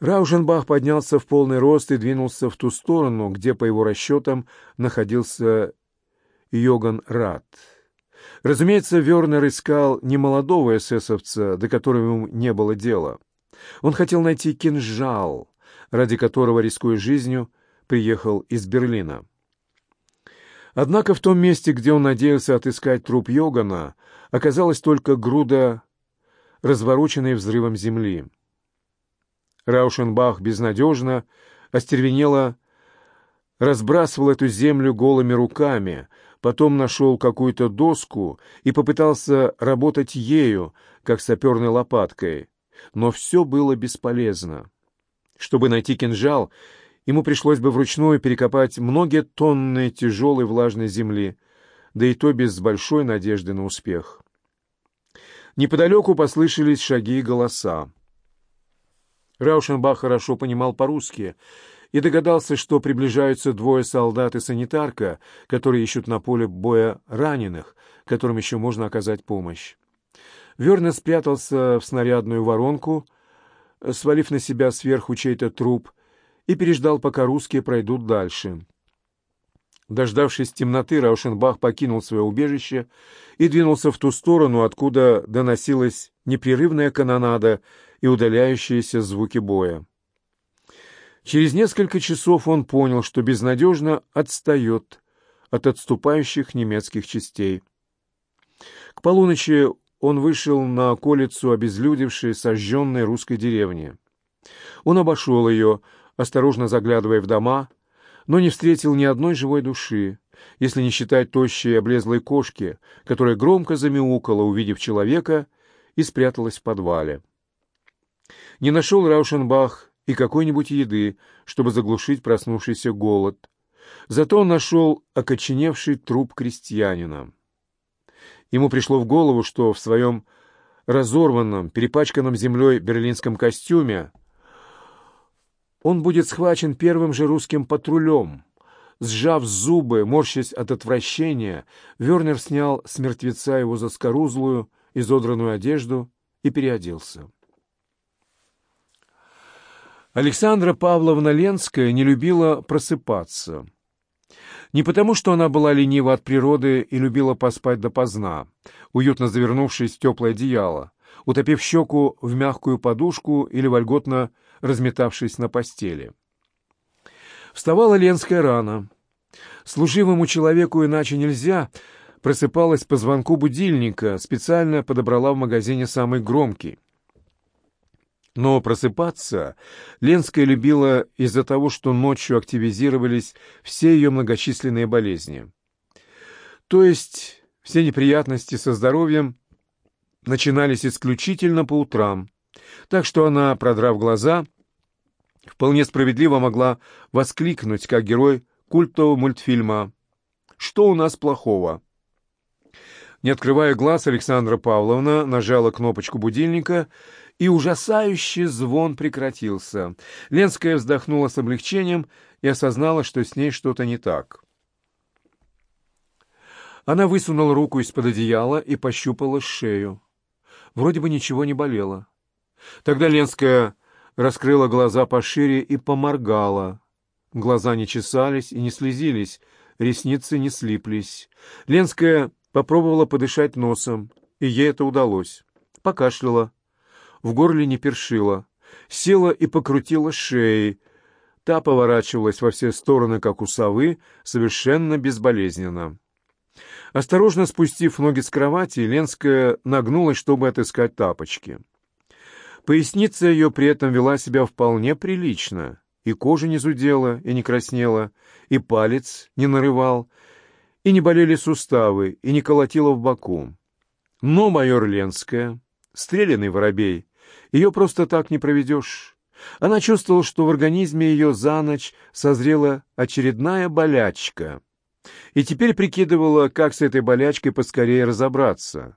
Раушенбах поднялся в полный рост и двинулся в ту сторону, где, по его расчетам, находился Йоган Рад. Разумеется, Вернер искал не молодого эсэсовца, до которого ему не было дела. Он хотел найти кинжал, ради которого, рискуя жизнью, приехал из Берлина. Однако в том месте, где он надеялся отыскать труп Йогана, оказалась только груда, развороченной взрывом земли. Раушенбах безнадежно, остервенело разбрасывал эту землю голыми руками, потом нашел какую-то доску и попытался работать ею, как саперной лопаткой. Но все было бесполезно. Чтобы найти кинжал, ему пришлось бы вручную перекопать многие тонны тяжелой влажной земли, да и то без большой надежды на успех. Неподалеку послышались шаги и голоса. Раушенбах хорошо понимал по-русски и догадался, что приближаются двое солдат и санитарка, которые ищут на поле боя раненых, которым еще можно оказать помощь. Вернер спрятался в снарядную воронку, свалив на себя сверху чей-то труп, и переждал, пока русские пройдут дальше. Дождавшись темноты, Раушенбах покинул свое убежище и двинулся в ту сторону, откуда доносилась непрерывная канонада и удаляющиеся звуки боя. Через несколько часов он понял, что безнадежно отстает от отступающих немецких частей. К полуночи он вышел на околицу обезлюдевшей, сожженной русской деревни. Он обошел ее, осторожно заглядывая в дома, но не встретил ни одной живой души, если не считать тощей облезлой кошки, которая громко замяукала, увидев человека, и спряталась в подвале. Не нашел Раушенбах и какой-нибудь еды, чтобы заглушить проснувшийся голод. Зато он нашел окоченевший труп крестьянина. Ему пришло в голову, что в своем разорванном, перепачканном землей берлинском костюме он будет схвачен первым же русским патрулем. Сжав зубы, морщась от отвращения, Вернер снял с мертвеца его заскорузлую, изодранную одежду и переоделся. Александра Павловна Ленская не любила просыпаться. Не потому, что она была ленива от природы и любила поспать допоздна, уютно завернувшись в теплое одеяло, утопив щеку в мягкую подушку или вольготно разметавшись на постели. Вставала Ленская рано. Служивому человеку иначе нельзя, просыпалась по звонку будильника, специально подобрала в магазине самый громкий. Но просыпаться Ленская любила из-за того, что ночью активизировались все ее многочисленные болезни. То есть все неприятности со здоровьем начинались исключительно по утрам, так что она, продрав глаза, вполне справедливо могла воскликнуть, как герой культового мультфильма «Что у нас плохого?». Не открывая глаз, Александра Павловна нажала кнопочку будильника и ужасающий звон прекратился. Ленская вздохнула с облегчением и осознала, что с ней что-то не так. Она высунула руку из-под одеяла и пощупала шею. Вроде бы ничего не болело. Тогда Ленская раскрыла глаза пошире и поморгала. Глаза не чесались и не слезились, ресницы не слиплись. Ленская попробовала подышать носом, и ей это удалось. Покашляла в горле не першило. Села и покрутила шеей. Та поворачивалась во все стороны, как у совы, совершенно безболезненно. Осторожно спустив ноги с кровати, Ленская нагнулась, чтобы отыскать тапочки. Поясница ее при этом вела себя вполне прилично. И кожа не зудела, и не краснела, и палец не нарывал, и не болели суставы, и не колотило в боку. Но майор Ленская, стрелянный воробей, ее просто так не проведешь. Она чувствовала, что в организме ее за ночь созрела очередная болячка. И теперь прикидывала, как с этой болячкой поскорее разобраться.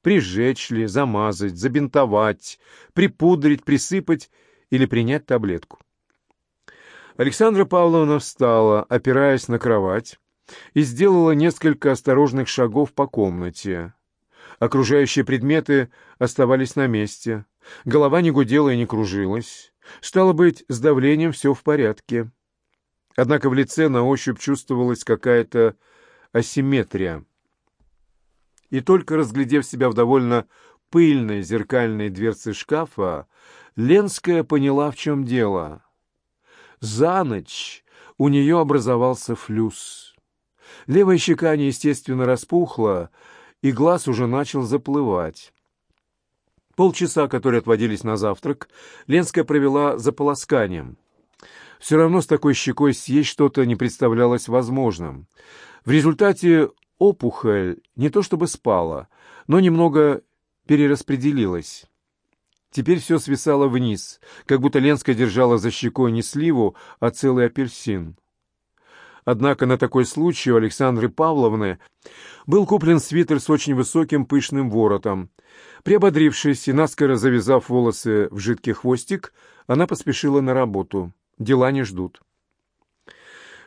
Прижечь ли, замазать, забинтовать, припудрить, присыпать или принять таблетку. Александра Павловна встала, опираясь на кровать, и сделала несколько осторожных шагов по комнате. Окружающие предметы оставались на месте. Голова не гудела и не кружилась. Стало быть, с давлением все в порядке. Однако в лице на ощупь чувствовалась какая-то асимметрия. И только разглядев себя в довольно пыльной зеркальной дверце шкафа, Ленская поняла, в чем дело. За ночь у нее образовался флюс. Левая щека неестественно распухла, и глаз уже начал заплывать. Полчаса, которые отводились на завтрак, Ленская провела за полосканием. Все равно с такой щекой съесть что-то не представлялось возможным. В результате опухоль не то чтобы спала, но немного перераспределилась. Теперь все свисало вниз, как будто Ленская держала за щекой не сливу, а целый апельсин. Однако на такой случай у Александры Павловны был куплен свитер с очень высоким пышным воротом. Приободрившись и наскоро завязав волосы в жидкий хвостик, она поспешила на работу. Дела не ждут.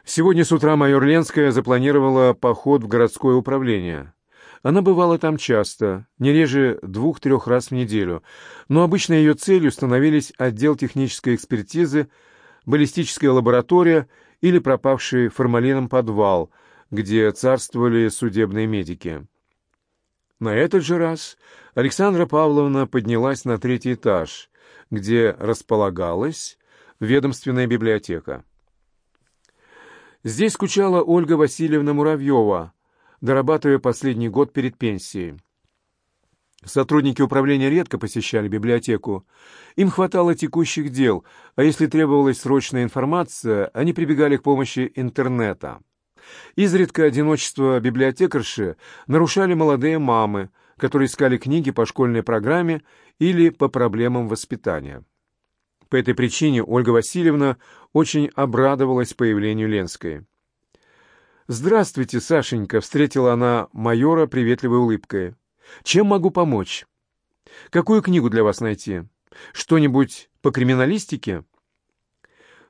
Сегодня с утра майор Ленская запланировала поход в городское управление. Она бывала там часто, не реже двух-трех раз в неделю, но обычно ее целью становились отдел технической экспертизы, баллистическая лаборатория или пропавший формалином подвал, где царствовали судебные медики. На этот же раз Александра Павловна поднялась на третий этаж, где располагалась ведомственная библиотека. Здесь скучала Ольга Васильевна Муравьева, дорабатывая последний год перед пенсией. Сотрудники управления редко посещали библиотеку. Им хватало текущих дел, а если требовалась срочная информация, они прибегали к помощи интернета. Изредка одиночество библиотекарши нарушали молодые мамы, которые искали книги по школьной программе или по проблемам воспитания. По этой причине Ольга Васильевна очень обрадовалась появлению Ленской. «Здравствуйте, Сашенька!» — встретила она майора приветливой улыбкой. Чем могу помочь? Какую книгу для вас найти? Что-нибудь по криминалистике?»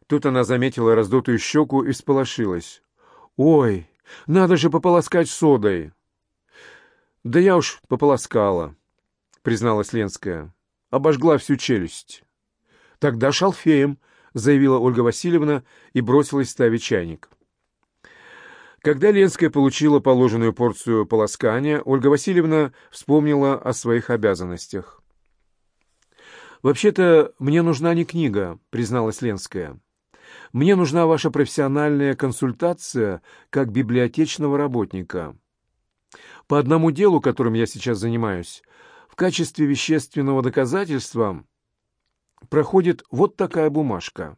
Тут она заметила раздутую щеку и всполошилась. «Ой, надо же пополоскать содой!» «Да я уж пополоскала», — призналась Ленская. «Обожгла всю челюсть». «Тогда шалфеем», — заявила Ольга Васильевна и бросилась ставить чайник. Когда Ленская получила положенную порцию полоскания, Ольга Васильевна вспомнила о своих обязанностях. «Вообще-то мне нужна не книга», — призналась Ленская. «Мне нужна ваша профессиональная консультация как библиотечного работника. По одному делу, которым я сейчас занимаюсь, в качестве вещественного доказательства проходит вот такая бумажка».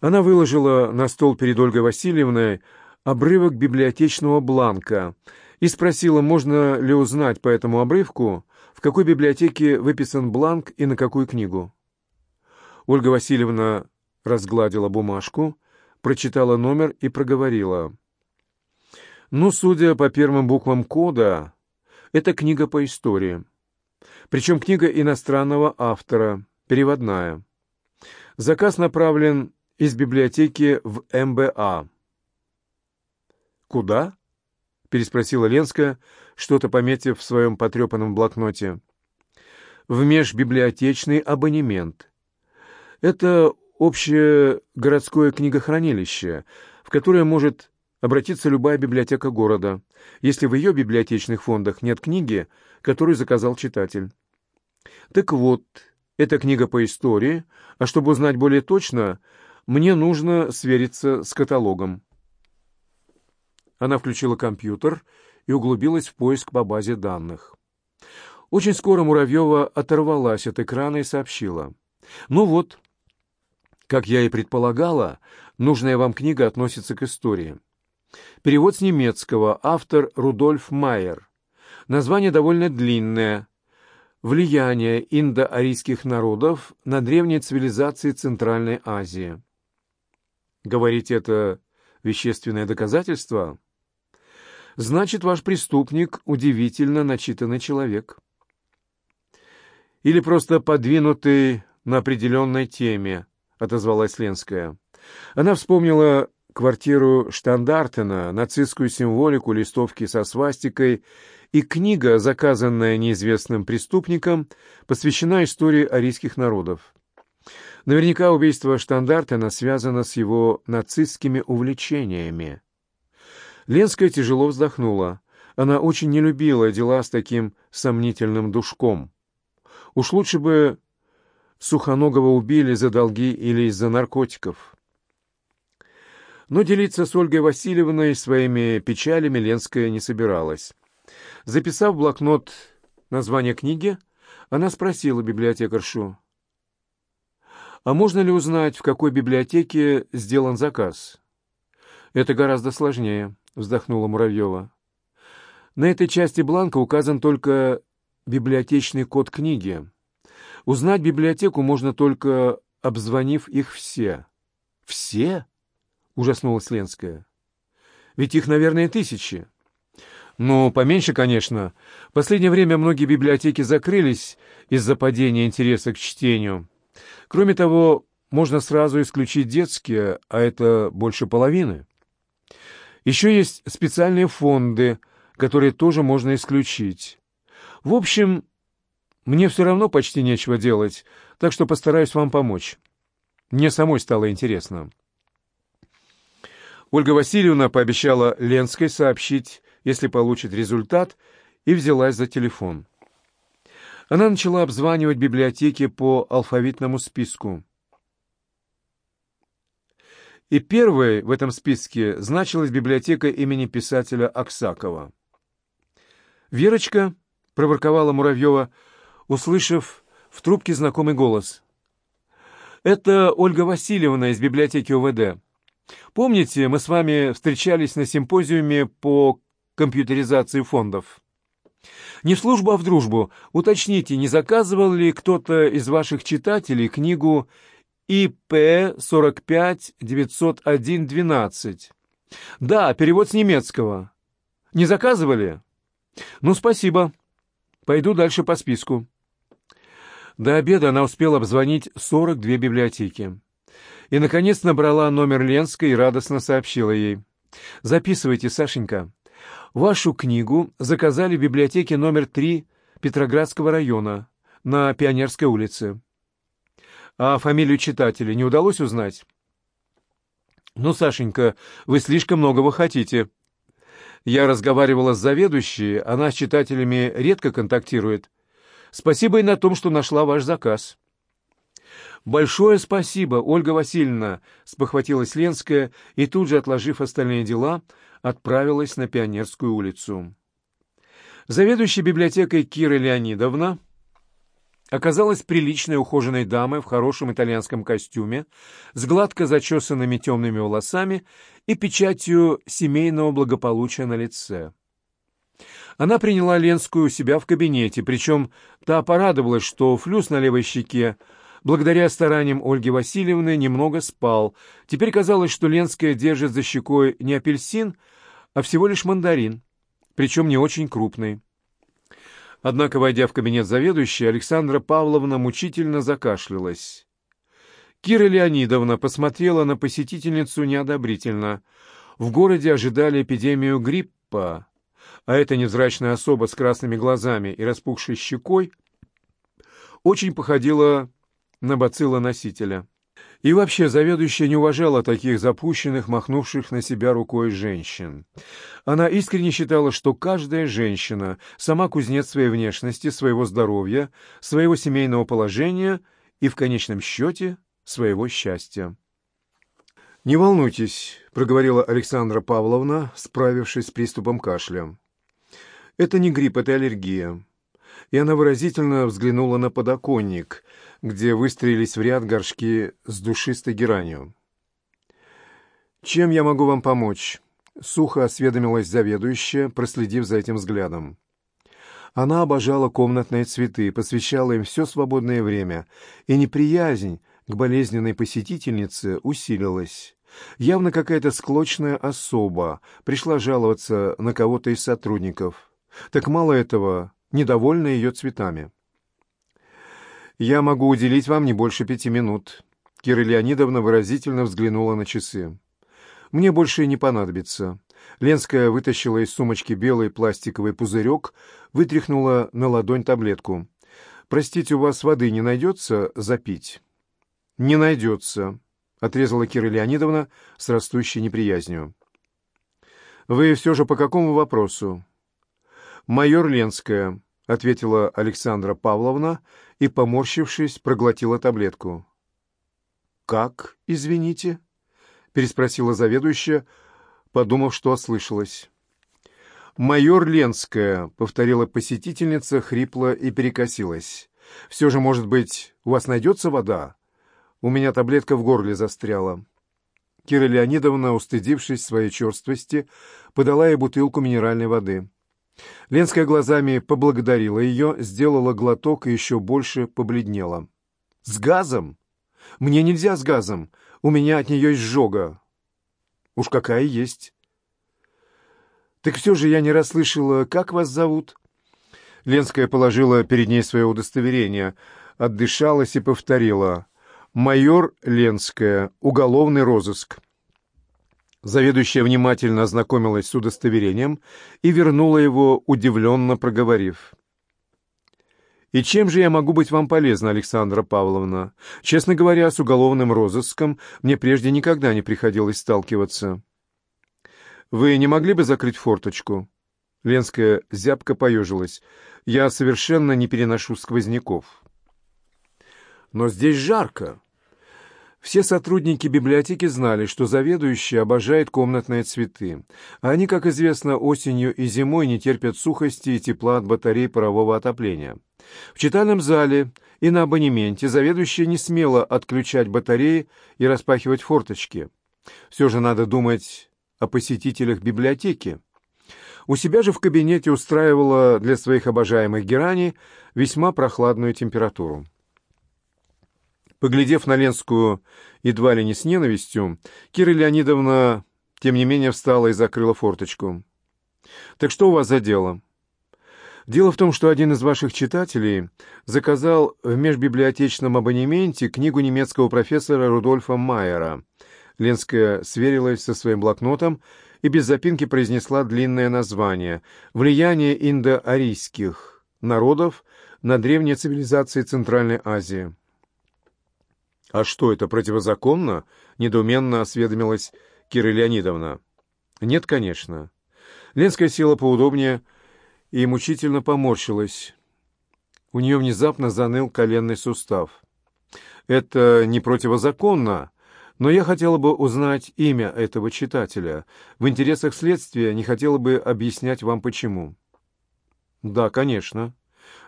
Она выложила на стол перед Ольгой Васильевной обрывок библиотечного бланка и спросила, можно ли узнать по этому обрывку, в какой библиотеке выписан бланк и на какую книгу. Ольга Васильевна разгладила бумажку, прочитала номер и проговорила. «Ну, судя по первым буквам кода, это книга по истории. Причем книга иностранного автора, переводная. Заказ направлен из библиотеки в МБА. «Куда?» — переспросила Ленская, что-то пометив в своем потрепанном блокноте. «В межбиблиотечный абонемент. Это общее городское книгохранилище, в которое может обратиться любая библиотека города, если в ее библиотечных фондах нет книги, которую заказал читатель. Так вот, эта книга по истории, а чтобы узнать более точно, мне нужно свериться с каталогом. Она включила компьютер и углубилась в поиск по базе данных. Очень скоро Муравьева оторвалась от экрана и сообщила. «Ну вот, как я и предполагала, нужная вам книга относится к истории. Перевод с немецкого, автор Рудольф Майер. Название довольно длинное. Влияние индоарийских народов на древние цивилизации Центральной Азии. Говорите, это вещественное доказательство?» Значит, ваш преступник удивительно начитанный человек. Или просто подвинутый на определенной теме, отозвалась Ленская. Она вспомнила квартиру Штандартена, нацистскую символику, листовки со свастикой, и книга, заказанная неизвестным преступником, посвящена истории арийских народов. Наверняка убийство Штандартена связано с его нацистскими увлечениями. Ленская тяжело вздохнула. Она очень не любила дела с таким сомнительным душком. Уж лучше бы Сухоногого убили за долги или из-за наркотиков. Но делиться с Ольгой Васильевной своими печалями Ленская не собиралась. Записав в блокнот название книги, она спросила библиотекаршу, «А можно ли узнать, в какой библиотеке сделан заказ?» «Это гораздо сложнее», — вздохнула Муравьева. «На этой части бланка указан только библиотечный код книги. Узнать библиотеку можно только, обзвонив их все». «Все?» — ужаснулась Ленская. «Ведь их, наверное, тысячи». «Ну, поменьше, конечно. В последнее время многие библиотеки закрылись из-за падения интереса к чтению». Кроме того, можно сразу исключить детские, а это больше половины. Еще есть специальные фонды, которые тоже можно исключить. В общем, мне все равно почти нечего делать, так что постараюсь вам помочь. Мне самой стало интересно. Ольга Васильевна пообещала Ленской сообщить, если получит результат, и взялась за телефон. Она начала обзванивать библиотеки по алфавитному списку. И первой в этом списке значилась библиотека имени писателя Аксакова. «Верочка», — проворковала Муравьева, услышав в трубке знакомый голос. «Это Ольга Васильевна из библиотеки УВД. Помните, мы с вами встречались на симпозиуме по компьютеризации фондов?» Не в службу, а в дружбу. Уточните, не заказывал ли кто-то из ваших читателей книгу ИП 45-901-12? Да, перевод с немецкого. Не заказывали? Ну, спасибо. Пойду дальше по списку. До обеда она успела обзвонить 42 библиотеки. И, наконец, набрала номер Ленской и радостно сообщила ей. «Записывайте, Сашенька. Вашу книгу заказали в библиотеке номер 3 Петроградского района на Пионерской улице. А фамилию читателя не удалось узнать? Ну, Сашенька, вы слишком многого хотите. Я разговаривала с заведующей, она с читателями редко контактирует. Спасибо и на том, что нашла ваш заказ. «Большое спасибо, Ольга Васильевна!» — спохватилась Ленская и тут же, отложив остальные дела, отправилась на Пионерскую улицу. Заведующая библиотекой Кира Леонидовна оказалась приличной ухоженной дамой в хорошем итальянском костюме, с гладко зачесанными темными волосами и печатью семейного благополучия на лице. Она приняла Ленскую у себя в кабинете, причем та порадовалась, что флюс на левой щеке благодаря стараниям Ольги Васильевны немного спал. Теперь казалось, что Ленская держит за щекой не апельсин, а всего лишь мандарин, причем не очень крупный. Однако, войдя в кабинет заведующей, Александра Павловна мучительно закашлялась. Кира Леонидовна посмотрела на посетительницу неодобрительно. В городе ожидали эпидемию гриппа, а эта невзрачная особа с красными глазами и распухшей щекой очень походила на бациллоносителя. И вообще заведующая не уважала таких запущенных, махнувших на себя рукой женщин. Она искренне считала, что каждая женщина сама кузнец своей внешности, своего здоровья, своего семейного положения и, в конечном счете, своего счастья. «Не волнуйтесь», — проговорила Александра Павловна, справившись с приступом кашля. «Это не грипп, это аллергия». И она выразительно взглянула на подоконник — где выстроились в ряд горшки с душистой геранью. «Чем я могу вам помочь?» — сухо осведомилась заведующая, проследив за этим взглядом. Она обожала комнатные цветы, посвящала им все свободное время, и неприязнь к болезненной посетительнице усилилась. Явно какая-то склочная особа пришла жаловаться на кого-то из сотрудников. Так мало этого, недовольна ее цветами. «Я могу уделить вам не больше пяти минут». Кира Леонидовна выразительно взглянула на часы. «Мне больше не понадобится». Ленская вытащила из сумочки белый пластиковый пузырек, вытряхнула на ладонь таблетку. «Простите, у вас воды не найдется запить?» «Не найдется», — отрезала Кира Леонидовна с растущей неприязнью. «Вы все же по какому вопросу?» «Майор Ленская», — ответила Александра Павловна и, поморщившись, проглотила таблетку. «Как, извините?» — переспросила заведующая, подумав, что ослышалась. «Майор Ленская», — повторила посетительница, хрипло и перекосилась. «Все же, может быть, у вас найдется вода? У меня таблетка в горле застряла». Кира Леонидовна, устыдившись своей черствости, подала ей бутылку минеральной воды. Ленская глазами поблагодарила ее, сделала глоток и еще больше побледнела. «С газом? Мне нельзя с газом. У меня от нее изжога». «Уж какая есть». «Так все же я не расслышала, как вас зовут?» Ленская положила перед ней свое удостоверение, отдышалась и повторила. «Майор Ленская, уголовный розыск». Заведующая внимательно ознакомилась с удостоверением и вернула его, удивленно проговорив. «И чем же я могу быть вам полезна, Александра Павловна? Честно говоря, с уголовным розыском мне прежде никогда не приходилось сталкиваться». «Вы не могли бы закрыть форточку?» Ленская зябко поежилась. «Я совершенно не переношу сквозняков». «Но здесь жарко. Все сотрудники библиотеки знали, что заведующий обожает комнатные цветы. Они, как известно, осенью и зимой не терпят сухости и тепла от батарей парового отопления. В читальном зале и на абонементе заведующая не смела отключать батареи и распахивать форточки. Все же надо думать о посетителях библиотеки. У себя же в кабинете устраивала для своих обожаемых герани весьма прохладную температуру. Поглядев на Ленскую едва ли не с ненавистью, Кира Леонидовна, тем не менее, встала и закрыла форточку. «Так что у вас за дело?» «Дело в том, что один из ваших читателей заказал в межбиблиотечном абонементе книгу немецкого профессора Рудольфа Майера». Ленская сверилась со своим блокнотом и без запинки произнесла длинное название «Влияние индоарийских народов на древние цивилизации Центральной Азии». «А что, это противозаконно?» — недоуменно осведомилась Кира Леонидовна. «Нет, конечно». Ленская села поудобнее и мучительно поморщилась. У нее внезапно заныл коленный сустав. «Это не противозаконно, но я хотела бы узнать имя этого читателя. В интересах следствия не хотела бы объяснять вам, почему». «Да, конечно».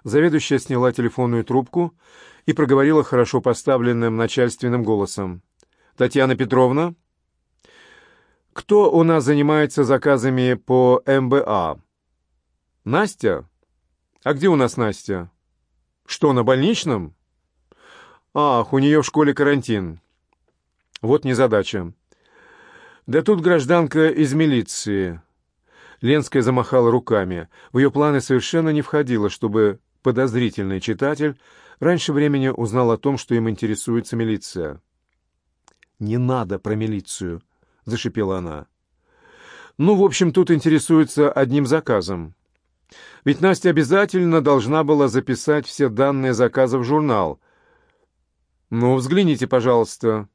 Заведующая сняла телефонную трубку и проговорила хорошо поставленным начальственным голосом. «Татьяна Петровна?» «Кто у нас занимается заказами по МБА?» «Настя? А где у нас Настя?» «Что, на больничном?» «Ах, у нее в школе карантин». «Вот незадача». «Да тут гражданка из милиции». Ленская замахала руками. В ее планы совершенно не входило, чтобы подозрительный читатель раньше времени узнал о том, что им интересуется милиция. «Не надо про милицию», — зашипела она. «Ну, в общем, тут интересуется одним заказом. Ведь Настя обязательно должна была записать все данные заказа в журнал. Ну, взгляните, пожалуйста».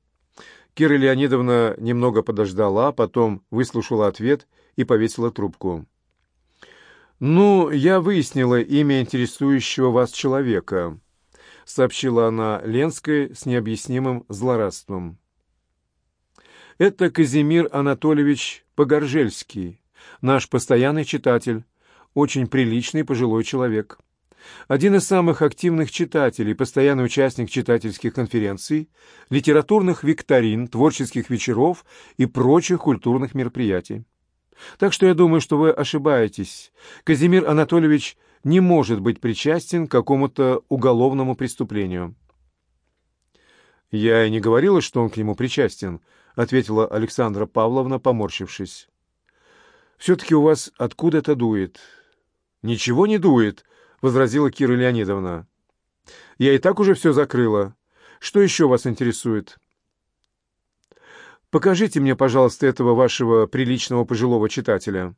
Кира Леонидовна немного подождала, потом выслушала ответ и повесила трубку. «Ну, я выяснила имя интересующего вас человека», — сообщила она Ленской с необъяснимым злорадством. «Это Казимир Анатольевич Погоржельский, наш постоянный читатель, очень приличный пожилой человек. Один из самых активных читателей, постоянный участник читательских конференций, литературных викторин, творческих вечеров и прочих культурных мероприятий. Так что я думаю, что вы ошибаетесь. Казимир Анатольевич не может быть причастен к какому-то уголовному преступлению. «Я и не говорила, что он к нему причастен», — ответила Александра Павловна, поморщившись. «Все-таки у вас откуда-то дует». «Ничего не дует», — возразила Кира Леонидовна. «Я и так уже все закрыла. Что еще вас интересует?» Покажите мне, пожалуйста, этого вашего приличного пожилого читателя».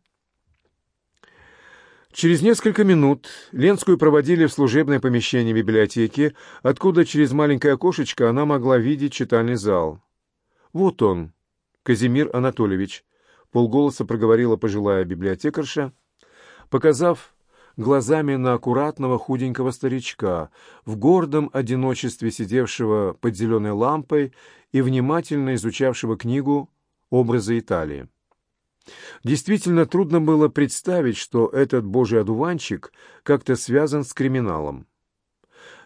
Через несколько минут Ленскую проводили в служебное помещение библиотеки, откуда через маленькое окошечко она могла видеть читальный зал. «Вот он, Казимир Анатольевич», — полголоса проговорила пожилая библиотекарша, показав глазами на аккуратного худенького старичка, в гордом одиночестве сидевшего под зеленой лампой и внимательно изучавшего книгу «Образы Италии». Действительно трудно было представить, что этот божий одуванчик как-то связан с криминалом.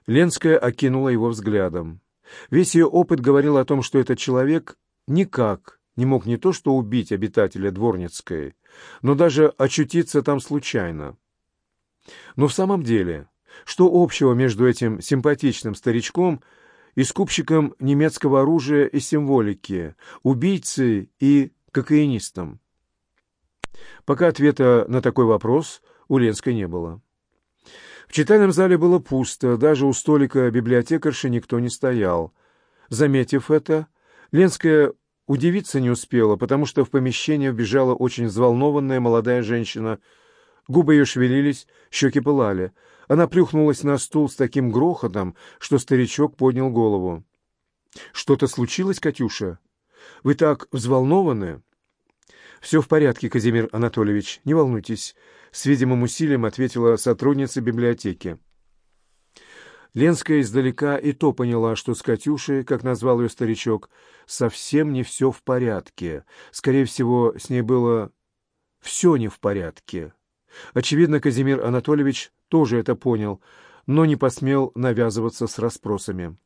Ленская окинула его взглядом. Весь ее опыт говорил о том, что этот человек никак не мог не то что убить обитателя Дворницкой, но даже очутиться там случайно. Но в самом деле, что общего между этим симпатичным старичком и скупщиком немецкого оружия и символики, убийцей и кокаинистом? Пока ответа на такой вопрос у Ленской не было. В читальном зале было пусто, даже у столика библиотекарши никто не стоял. Заметив это, Ленская удивиться не успела, потому что в помещение вбежала очень взволнованная молодая женщина. Губы ее шевелились, щеки пылали. Она плюхнулась на стул с таким грохотом, что старичок поднял голову. «Что-то случилось, Катюша? Вы так взволнованы?» «Все в порядке, Казимир Анатольевич, не волнуйтесь», — с видимым усилием ответила сотрудница библиотеки. Ленская издалека и то поняла, что с Катюшей, как назвал ее старичок, совсем не все в порядке. Скорее всего, с ней было все не в порядке. Очевидно, Казимир Анатольевич тоже это понял, но не посмел навязываться с расспросами.